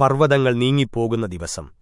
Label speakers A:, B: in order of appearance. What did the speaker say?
A: പർവതങ്ങൾ നീങ്ങിപ്പോകുന്ന ദിവസം.